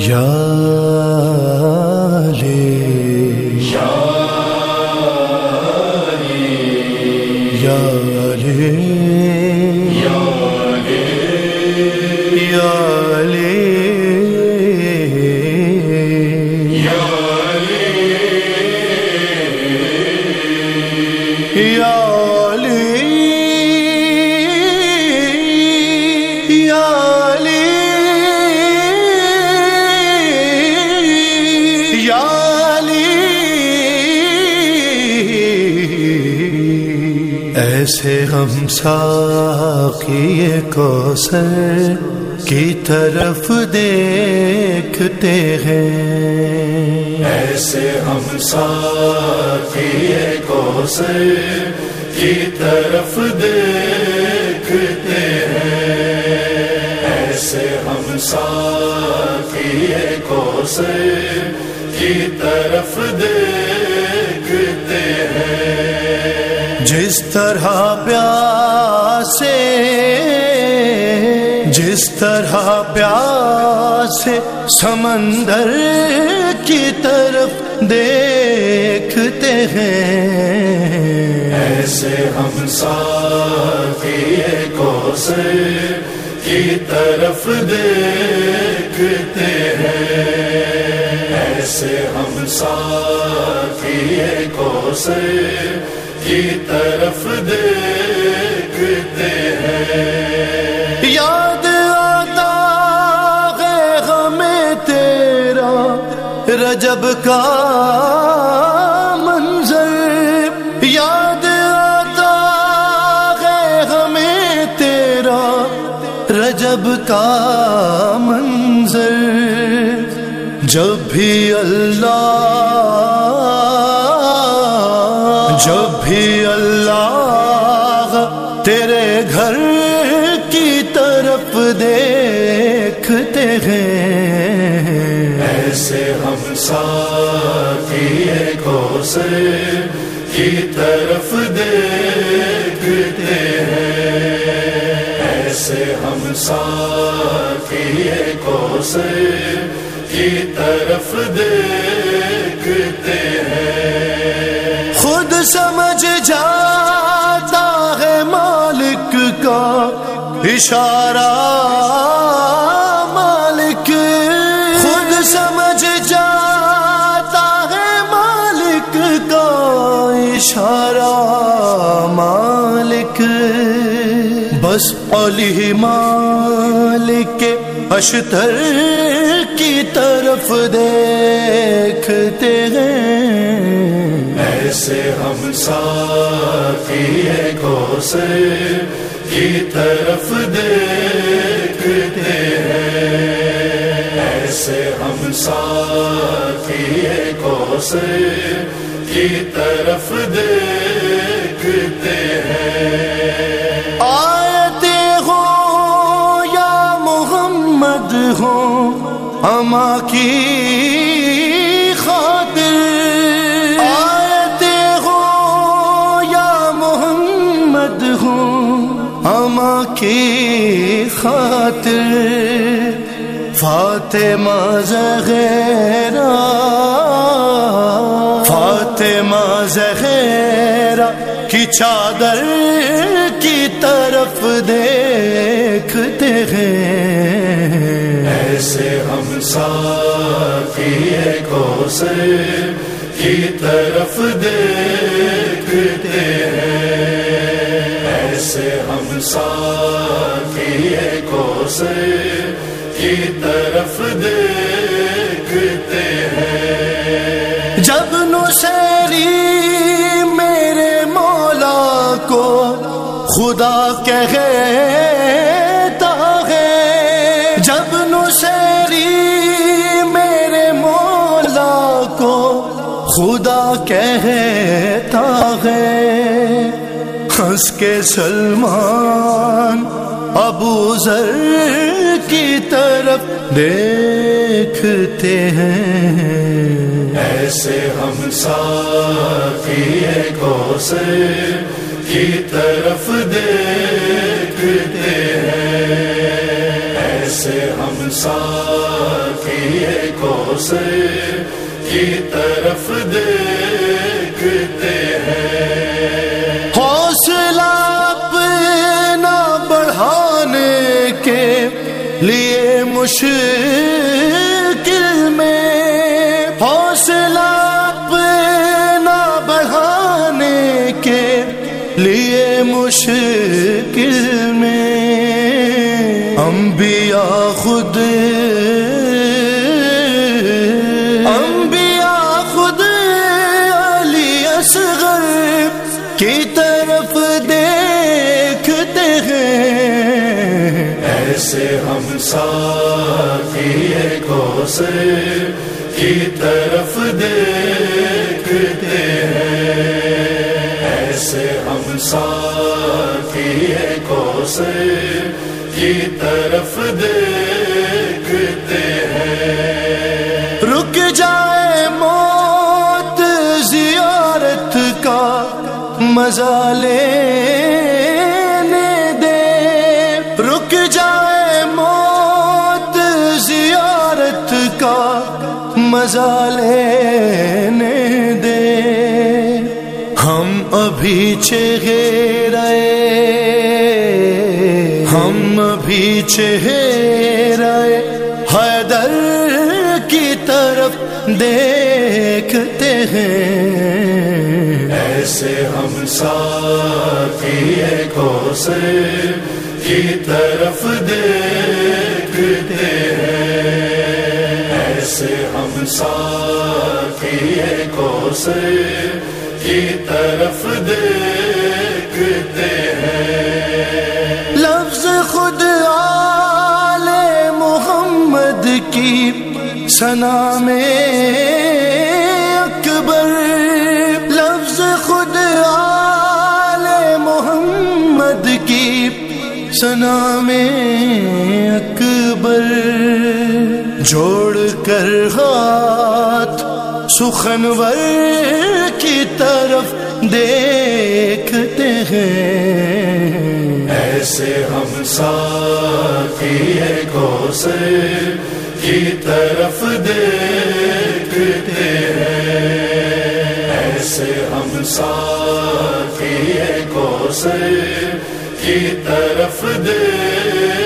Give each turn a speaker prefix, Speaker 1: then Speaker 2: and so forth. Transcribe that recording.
Speaker 1: یا ایسے ہم ساقی کوسر کی طرف دیکھتے ہیں۔
Speaker 2: ایسے ہم ساقی کوسر کی طرف دیکھتے ہیں۔ ایسے ہم ساقی کوسر کی طرف دیکھتے
Speaker 1: جس طرح پیاسے، جس طرح پیاسے سمندر کی طرف دیکھتے ہیں۔
Speaker 2: ایسے ہم ساقی کوسر کی طرف دیکھتے ہیں۔ ایسے ہم ساقی کوسر کی طرف دیکھتے ہیں۔
Speaker 1: یاد آتا ہے ہمیں تیرا، رجب کا منظر۔ یاد آتا ہے ہمیں تیرا، رجب کا منظر۔ جب بھی اللہ گھر کی طرف دیکھتے ہیں۔
Speaker 2: ایسے ہم ساتھی کوسر کی طرف دیکھتے ہیں۔ ایسے ہم ساتھی کوسر کی طرف دیکھتے ہیں۔
Speaker 1: خود سمجھ جاتا اشارہ مالک خود سمجھ جاتا ہے مالک کا اشارہ مالک بس علی مالک اشتر کی طرف دیکھتے ہیں۔
Speaker 2: ایسے ہم ساتھی کوسر کی طرف دیکھتے ہیں۔ ایسے ہم ساتھی کوسر کی طرف دیکھتے ہیں۔
Speaker 1: آیتے ہو یا محمد ہو اما کی اما کی خاطر، فاطمہ زہرا فاطمہ زہرا کی چادر کی طرف دیکھتے ہیں۔
Speaker 2: ایسے ہم ساتھی کوسر کی طرف دیکھتے ہیں ایسے ہم ساتھی کوسر کی طرف دیکھتے ہیں۔
Speaker 1: جب نسری میرے مولا کو خدا کہتا ہے، جب نسری میرے مولا کو خدا کہتا ہے۔ ہنس کے سلمان ابو ذر کی طرف دیکھتے ہیں۔
Speaker 2: ایسے ہم ساتھی کوسر کی طرف دیکھتے ہیں۔ ایسے ہم ساقی کو سے کی طرف دیکھتے
Speaker 1: مشکل میں حوصلہ اپنا بڑھانے کے لیے مشکل میں انبیاء خود انبیاء خود علی اصغر کی طرف دیکھتے ہیں
Speaker 2: ایسے ہم ساقی کو سے کی طرف دیکھتے ہیں۔ ایسے ہم ساقی کو سے کی طرف دیکھتے ہیں۔
Speaker 1: رک جائے موت زیارت کا مزہ لینے لینے دے۔ ہم ابھی چہرے۔ ہم ابھی چہرے۔ حیدر کی طرف دیکھتے ہیں۔
Speaker 2: ایسے ہم ساقی کو سے کی طرف دیکھتے ہیں۔ ایسے ہم ساقی کو سے کی طرف دیکھتے ہیں۔
Speaker 1: لفظ خود آل محمد کی سنا میں اکبر۔ لفظ خود آل محمد کی سنا میں اکبر۔ جوڑ کر ہاتھ سخنور کی طرف دیکھتے ہیں۔
Speaker 2: ایسے ہم ساقی کو سے کی طرف دیکھتے ہیں۔ ایسے ہم ساقی کو سے کی طرف دیکھتے